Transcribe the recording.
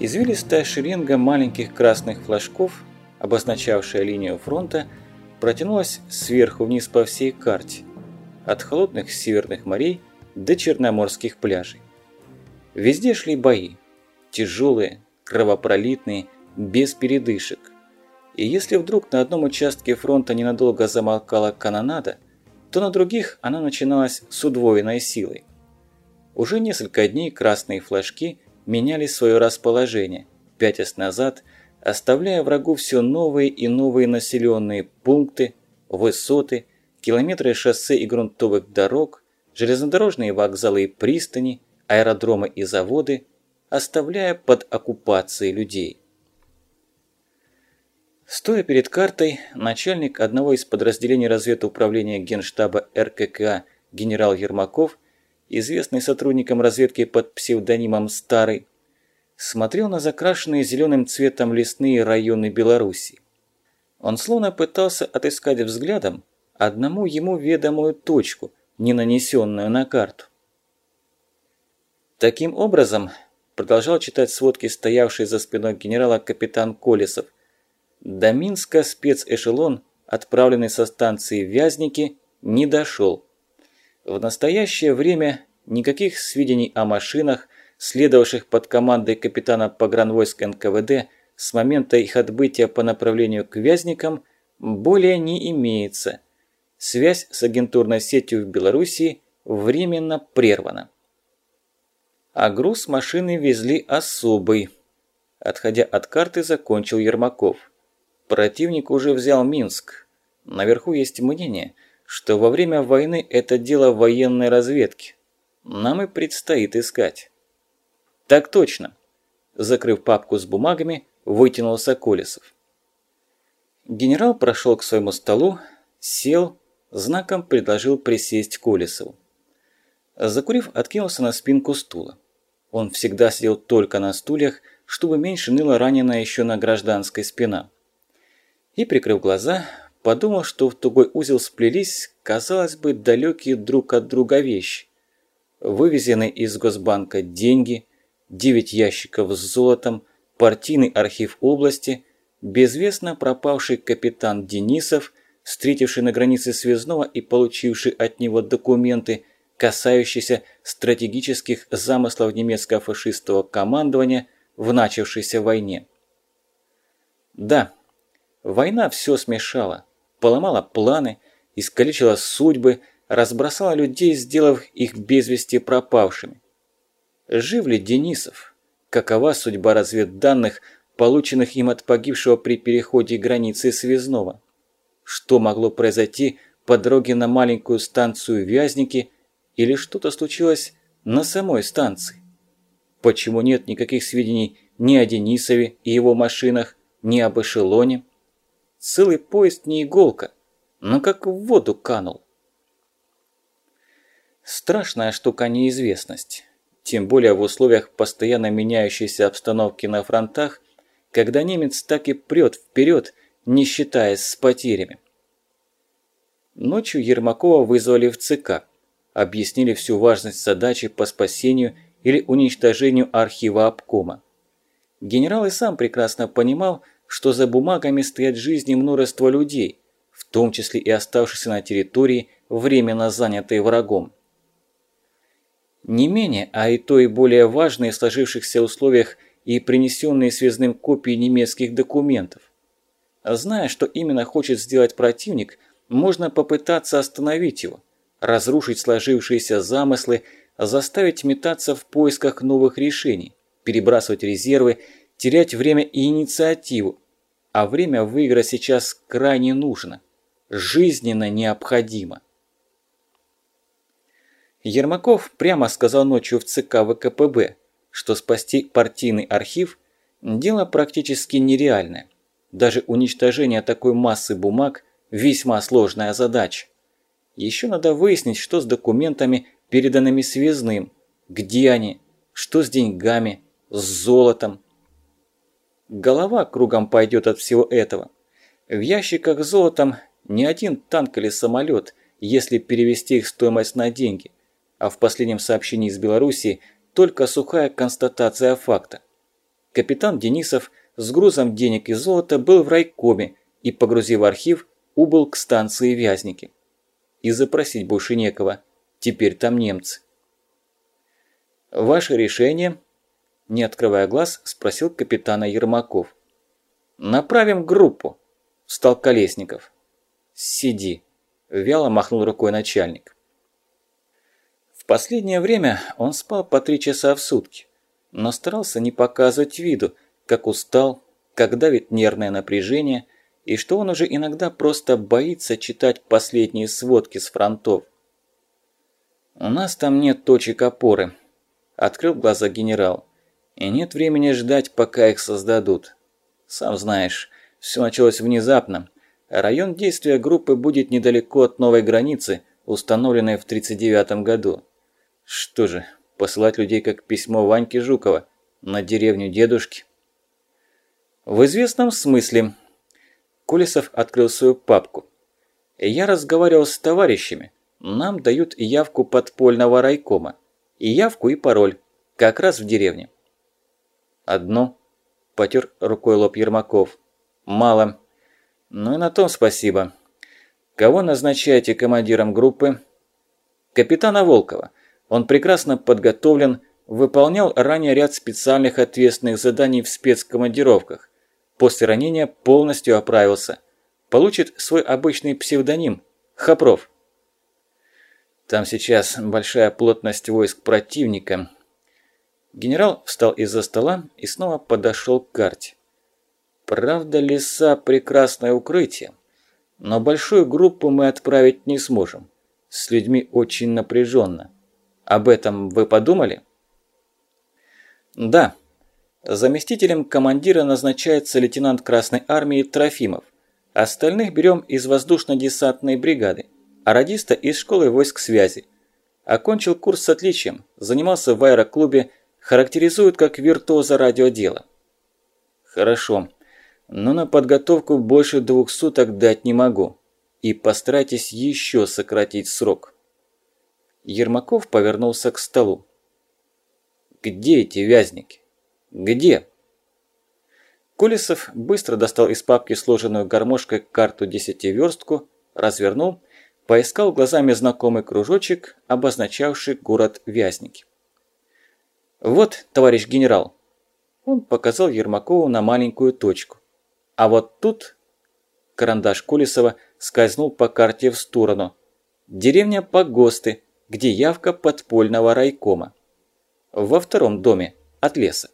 Извилистая шеренга маленьких красных флажков, обозначавшая линию фронта, протянулась сверху вниз по всей карте, от холодных северных морей до черноморских пляжей. Везде шли бои, тяжелые, кровопролитные, без передышек. И если вдруг на одном участке фронта ненадолго замолкала канонада, то на других она начиналась с удвоенной силой. Уже несколько дней красные флажки меняли свое расположение, пятясь назад, оставляя врагу все новые и новые населенные пункты, высоты, километры шоссе и грунтовых дорог, железнодорожные вокзалы и пристани, аэродромы и заводы, оставляя под оккупацией людей. Стоя перед картой, начальник одного из подразделений разведуправления Генштаба РККА генерал Ермаков, известный сотрудником разведки под псевдонимом «Старый», смотрел на закрашенные зеленым цветом лесные районы Беларуси. Он словно пытался отыскать взглядом одному ему ведомую точку, не нанесенную на карту. Таким образом, продолжал читать сводки стоявший за спиной генерала капитан Колесов, до Минска спецэшелон, отправленный со станции Вязники, не дошел. В настоящее время никаких сведений о машинах, следовавших под командой капитана погранвойск НКВД с момента их отбытия по направлению к Вязникам, более не имеется. Связь с агентурной сетью в Белоруссии временно прервана. А груз машины везли особый. Отходя от карты, закончил Ермаков. Противник уже взял Минск. Наверху есть мнение, что во время войны это дело военной разведки. Нам и предстоит искать. Так точно. Закрыв папку с бумагами, вытянулся Колесов. Генерал прошел к своему столу, сел, знаком предложил присесть Колесову. Закурив, откинулся на спинку стула. Он всегда сидел только на стульях, чтобы меньше ныла раненая еще на гражданской спина и, прикрыв глаза, подумал, что в тугой узел сплелись, казалось бы, далекие друг от друга вещи. Вывезенные из Госбанка деньги, 9 ящиков с золотом, партийный архив области, безвестно пропавший капитан Денисов, встретивший на границе связного и получивший от него документы, касающиеся стратегических замыслов немецко-фашистского командования в начавшейся войне. Да, Война все смешала, поломала планы, искалечила судьбы, разбросала людей, сделав их без вести пропавшими. Жив ли Денисов? Какова судьба разведданных, полученных им от погибшего при переходе границы связного? Что могло произойти по дороге на маленькую станцию Вязники или что-то случилось на самой станции? Почему нет никаких сведений ни о Денисове и его машинах, ни об эшелоне? Целый поезд не иголка, но как в воду канул. Страшная штука неизвестность. Тем более в условиях постоянно меняющейся обстановки на фронтах, когда немец так и прет вперед, не считаясь с потерями. Ночью Ермакова вызвали в ЦК, объяснили всю важность задачи по спасению или уничтожению архива обкома. Генерал и сам прекрасно понимал, что за бумагами стоят жизни множества людей, в том числе и оставшихся на территории, временно занятой врагом. Не менее, а и то и более важные в сложившихся условиях и принесенные связным копии немецких документов. Зная, что именно хочет сделать противник, можно попытаться остановить его, разрушить сложившиеся замыслы, заставить метаться в поисках новых решений, перебрасывать резервы терять время и инициативу, а время выигра сейчас крайне нужно, жизненно необходимо. Ермаков прямо сказал ночью в ЦК ВКПБ, что спасти партийный архив – дело практически нереальное. Даже уничтожение такой массы бумаг – весьма сложная задача. Еще надо выяснить, что с документами, переданными связным, где они, что с деньгами, с золотом – Голова кругом пойдет от всего этого. В ящиках с золотом не один танк или самолет, если перевести их стоимость на деньги. А в последнем сообщении из Белоруссии только сухая констатация факта. капитан Денисов с грузом денег и золота был в райкоме и, погрузив архив, убыл к станции Вязники. И запросить больше некого. Теперь там немцы. «Ваше решение?» Не открывая глаз, спросил капитана Ермаков. «Направим группу», – встал Колесников. «Сиди», – вяло махнул рукой начальник. В последнее время он спал по три часа в сутки, но старался не показывать виду, как устал, как давит нервное напряжение, и что он уже иногда просто боится читать последние сводки с фронтов. «У нас там нет точек опоры», – открыл глаза генерал. «И нет времени ждать, пока их создадут. Сам знаешь, все началось внезапно. Район действия группы будет недалеко от новой границы, установленной в 1939 году. Что же, посылать людей как письмо Ваньки Жукова на деревню дедушки? В известном смысле. Колесов открыл свою папку. Я разговаривал с товарищами. Нам дают явку подпольного райкома. И явку, и пароль. Как раз в деревне. Одно. Потер рукой лоб Ермаков. Мало. Ну и на том спасибо. Кого назначаете командиром группы? Капитана Волкова. Он прекрасно подготовлен, выполнял ранее ряд специальных ответственных заданий в спецкомандировках. После ранения полностью оправился. Получит свой обычный псевдоним – Хопров. Там сейчас большая плотность войск противника. Генерал встал из-за стола и снова подошел к карте. Правда, леса – прекрасное укрытие. Но большую группу мы отправить не сможем. С людьми очень напряженно. Об этом вы подумали? Да. Заместителем командира назначается лейтенант Красной Армии Трофимов. Остальных берем из воздушно-десантной бригады, а радиста из школы войск связи. Окончил курс с отличием, занимался в аэроклубе, характеризуют как виртуоза радиодела. Хорошо но на подготовку больше двух суток дать не могу. И постарайтесь еще сократить срок. Ермаков повернулся к столу. «Где эти вязники? Где?» Колесов быстро достал из папки сложенную гармошкой карту десятиверстку, развернул, поискал глазами знакомый кружочек, обозначавший город Вязники. «Вот, товарищ генерал!» Он показал Ермакову на маленькую точку. А вот тут карандаш Колесова скользнул по карте в сторону. Деревня Погосты, где явка подпольного райкома. Во втором доме от леса.